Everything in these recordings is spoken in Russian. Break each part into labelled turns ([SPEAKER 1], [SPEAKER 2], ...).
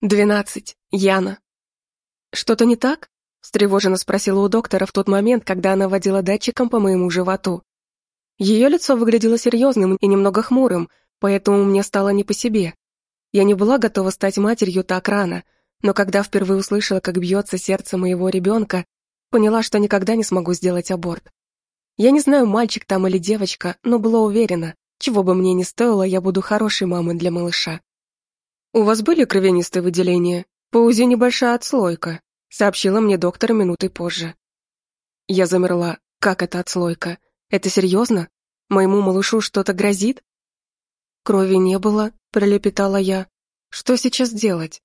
[SPEAKER 1] Двенадцать. Яна. Что-то не так? встревоженно спросила у доктора в тот момент, когда она водила датчиком по моему животу. Ее лицо выглядело серьезным и немного хмурым, поэтому мне стало не по себе. Я не была готова стать матерью так рано, но когда впервые услышала, как бьется сердце моего ребенка, поняла, что никогда не смогу сделать аборт. Я не знаю, мальчик там или девочка, но была уверена, чего бы мне ни стоило, я буду хорошей мамой для малыша. «У вас были кровянистые выделения? По УЗИ небольшая отслойка», сообщила мне доктор минутой позже. Я замерла. Как это отслойка? Это серьезно? Моему малышу что-то грозит? Крови не было, пролепетала я. Что сейчас делать?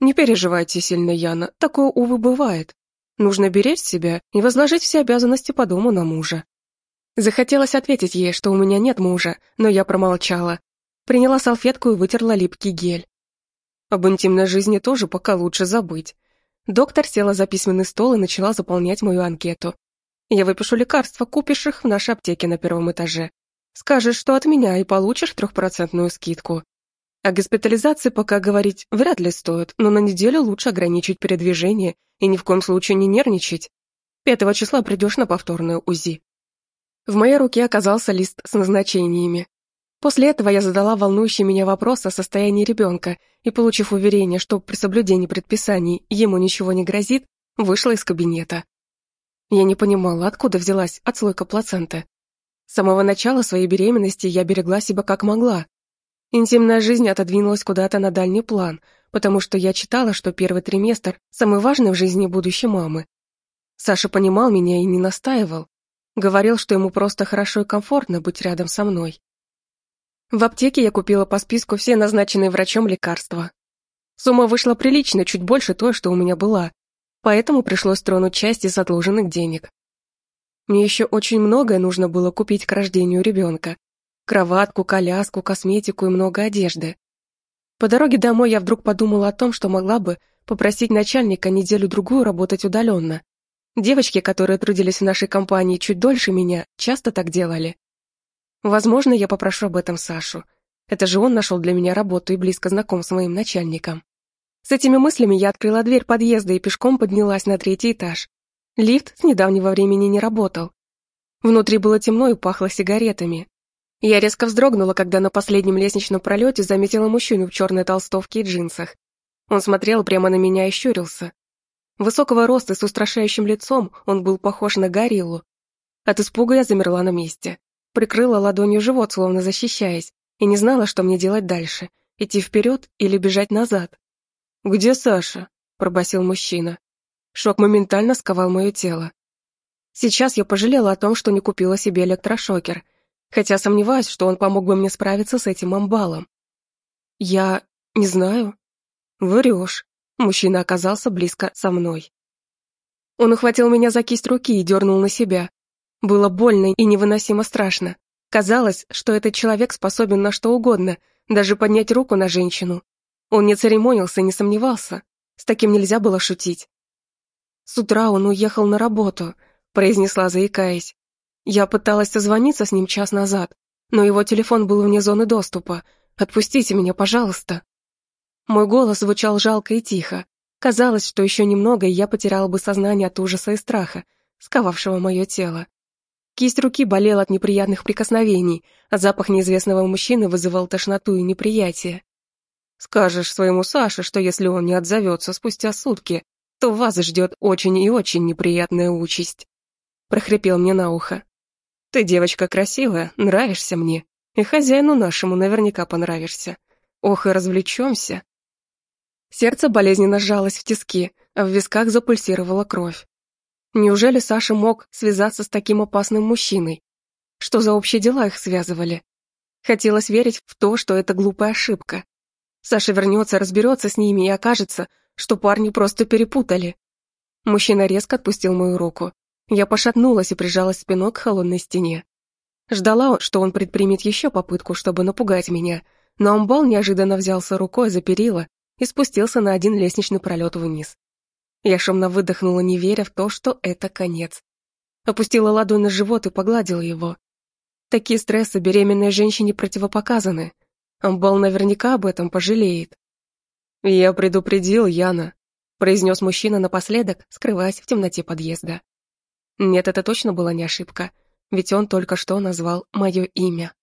[SPEAKER 1] Не переживайте сильно, Яна, такое, увы, бывает. Нужно беречь себя и возложить все обязанности по дому на мужа. Захотелось ответить ей, что у меня нет мужа, но я промолчала. Приняла салфетку и вытерла липкий гель. Об интимной жизни тоже пока лучше забыть. Доктор села за письменный стол и начала заполнять мою анкету. Я выпишу лекарства, купишь их в нашей аптеке на первом этаже. Скажешь, что от меня, и получишь трехпроцентную скидку. О госпитализации пока говорить вряд ли стоит, но на неделю лучше ограничить передвижение и ни в коем случае не нервничать. Пятого числа придешь на повторную УЗИ. В моей руке оказался лист с назначениями. После этого я задала волнующий меня вопрос о состоянии ребенка и, получив уверение, что при соблюдении предписаний ему ничего не грозит, вышла из кабинета. Я не понимала, откуда взялась отслойка плаценты. С самого начала своей беременности я берегла себя как могла. Интимная жизнь отодвинулась куда-то на дальний план, потому что я читала, что первый триместр самый важный в жизни будущей мамы. Саша понимал меня и не настаивал, Говорил, что ему просто хорошо и комфортно быть рядом со мной. В аптеке я купила по списку все назначенные врачом лекарства. Сумма вышла прилично, чуть больше той, что у меня была, поэтому пришлось тронуть часть из отложенных денег. Мне еще очень многое нужно было купить к рождению ребенка. Кроватку, коляску, косметику и много одежды. По дороге домой я вдруг подумала о том, что могла бы попросить начальника неделю-другую работать удаленно. Девочки, которые трудились в нашей компании чуть дольше меня, часто так делали. Возможно, я попрошу об этом Сашу. Это же он нашел для меня работу и близко знаком с моим начальником. С этими мыслями я открыла дверь подъезда и пешком поднялась на третий этаж. Лифт с недавнего времени не работал. Внутри было темно и пахло сигаретами. Я резко вздрогнула, когда на последнем лестничном пролете заметила мужчину в черной толстовке и джинсах. Он смотрел прямо на меня и щурился. Высокого роста с устрашающим лицом он был похож на гориллу. От испуга я замерла на месте. Прикрыла ладонью живот, словно защищаясь, и не знала, что мне делать дальше, идти вперед или бежать назад. «Где Саша?» – пробасил мужчина. Шок моментально сковал мое тело. Сейчас я пожалела о том, что не купила себе электрошокер, хотя сомневаюсь, что он помог бы мне справиться с этим амбалом. «Я... не знаю». «Врешь», Мужчина оказался близко со мной. Он ухватил меня за кисть руки и дернул на себя. Было больно и невыносимо страшно. Казалось, что этот человек способен на что угодно, даже поднять руку на женщину. Он не церемонился, не сомневался. С таким нельзя было шутить. «С утра он уехал на работу», — произнесла, заикаясь. Я пыталась созвониться с ним час назад, но его телефон был вне зоны доступа. Отпустите меня, пожалуйста. Мой голос звучал жалко и тихо. Казалось, что еще немного, и я потеряла бы сознание от ужаса и страха, сковавшего мое тело. Кисть руки болела от неприятных прикосновений, а запах неизвестного мужчины вызывал тошноту и неприятие. «Скажешь своему Саше, что если он не отзовется спустя сутки, то вас ждет очень и очень неприятная участь», — прохрипел мне на ухо. «Ты девочка красивая, нравишься мне, и хозяину нашему наверняка понравишься. Ох, и развлечемся». Сердце болезненно сжалось в тиски, а в висках запульсировала кровь. Неужели Саша мог связаться с таким опасным мужчиной? Что за общие дела их связывали? Хотелось верить в то, что это глупая ошибка. Саша вернется, разберется с ними и окажется, что парни просто перепутали. Мужчина резко отпустил мою руку. Я пошатнулась и прижалась спиной к холодной стене. Ждала, что он предпримет еще попытку, чтобы напугать меня, но амбал неожиданно взялся рукой за перила и спустился на один лестничный пролет вниз. Я шумно выдохнула, не веря в то, что это конец. Опустила ладонь на живот и погладила его. Такие стрессы беременной женщине противопоказаны. Амбал наверняка об этом пожалеет. «Я предупредил Яна», — произнес мужчина напоследок, скрываясь в темноте подъезда. Нет, это точно была не ошибка, ведь он только что назвал мое имя.